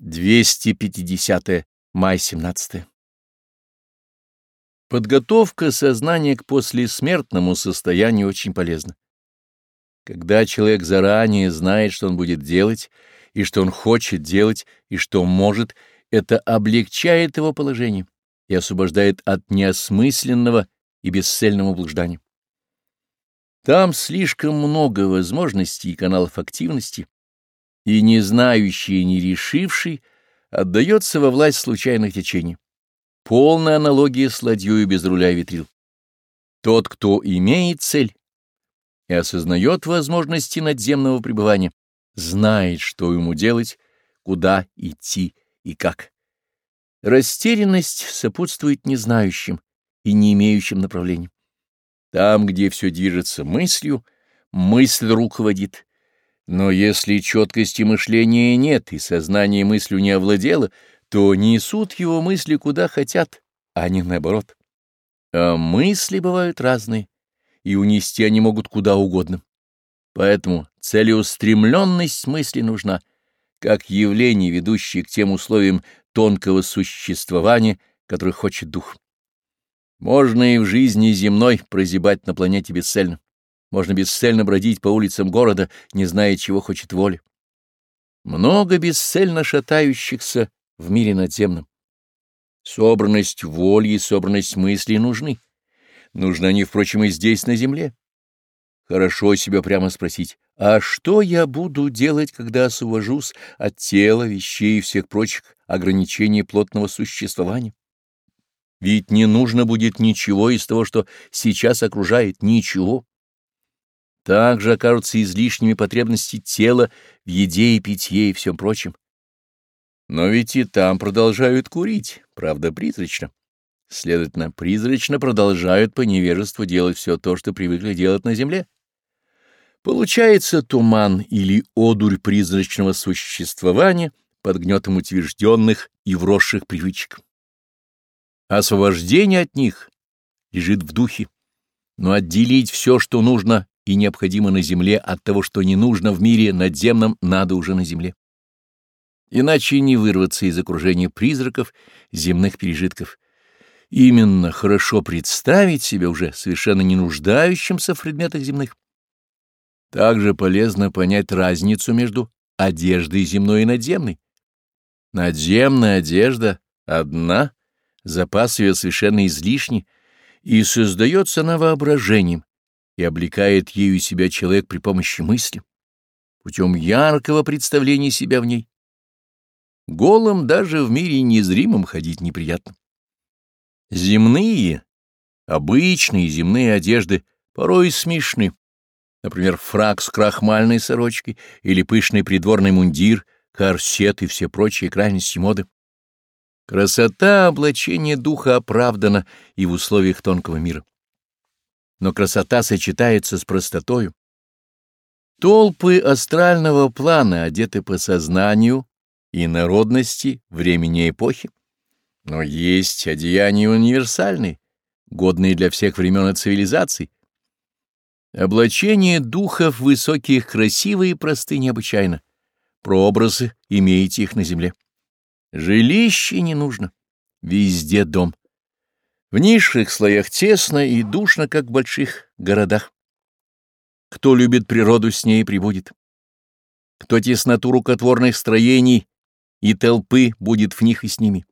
250 май 17. Подготовка сознания к послесмертному состоянию очень полезна. Когда человек заранее знает, что он будет делать, и что он хочет делать, и что может, это облегчает его положение и освобождает от неосмысленного и бесцельного блуждания. Там слишком много возможностей и каналов активности, и не знающий и не решивший отдается во власть случайных течений. Полная аналогия с ладьей без руля и ветрил. Тот, кто имеет цель и осознает возможности надземного пребывания, знает, что ему делать, куда идти и как. Растерянность сопутствует незнающим и не имеющим направления. Там, где все движется мыслью, мысль руководит — но если четкости мышления нет и сознание мыслью не овладело, то несут его мысли куда хотят, а не наоборот. А мысли бывают разные, и унести они могут куда угодно. Поэтому целеустремленность мысли нужна, как явление, ведущее к тем условиям тонкого существования, которых хочет дух. Можно и в жизни земной прозябать на планете бесцельно. Можно бесцельно бродить по улицам города, не зная, чего хочет воля. Много бесцельно шатающихся в мире надземном. Собранность воли и собранность мыслей нужны. Нужны они, впрочем, и здесь, на земле. Хорошо себя прямо спросить, а что я буду делать, когда освобожусь от тела, вещей и всех прочих ограничений плотного существования? Ведь не нужно будет ничего из того, что сейчас окружает, ничего. Также окажутся излишними потребности тела в еде и питье и всем прочем. Но ведь и там продолжают курить, правда, призрачно. Следовательно, призрачно продолжают по невежеству делать все то, что привыкли делать на земле. Получается туман или одурь призрачного существования под гнетом утвержденных и вросших привычек. Освобождение от них лежит в духе, но отделить все, что нужно и необходимо на земле от того, что не нужно в мире надземном, надо уже на земле. Иначе не вырваться из окружения призраков, земных пережитков. Именно хорошо представить себя уже совершенно не нуждающимся в предметах земных. Также полезно понять разницу между одеждой земной и надземной. Надземная одежда одна, запас ее совершенно излишний, и создается она воображением, и облекает ею себя человек при помощи мысли, путем яркого представления себя в ней. Голым даже в мире незримом ходить неприятно. Земные, обычные земные одежды порой смешны. Например, фраг с крахмальной сорочкой или пышный придворный мундир, корсет и все прочие крайности моды. Красота облачения духа оправдана и в условиях тонкого мира но красота сочетается с простотою. Толпы астрального плана одеты по сознанию и народности времени эпохи, но есть одеяния универсальные, годные для всех времен и цивилизаций. Облачение духов высоких красивы и просты необычайно. Прообразы имеете их на земле. Жилище не нужно. Везде дом. В низших слоях тесно и душно, как в больших городах. Кто любит природу, с ней прибудет. Кто тесноту рукотворных строений и толпы, будет в них и с ними.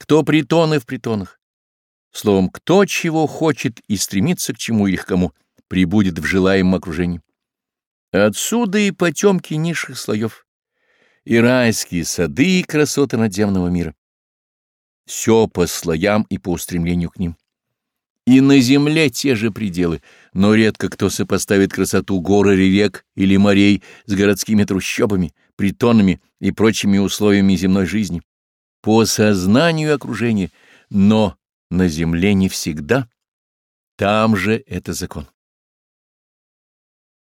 Кто притоны в притонах. Словом, кто чего хочет и стремится к чему или к кому, прибудет в желаемом окружении. Отсюда и потемки низших слоев, и райские сады и красоты надземного мира все по слоям и по устремлению к ним. И на земле те же пределы, но редко кто сопоставит красоту горы или рек или морей с городскими трущобами, притонами и прочими условиями земной жизни. По сознанию окружения, но на земле не всегда. Там же это закон.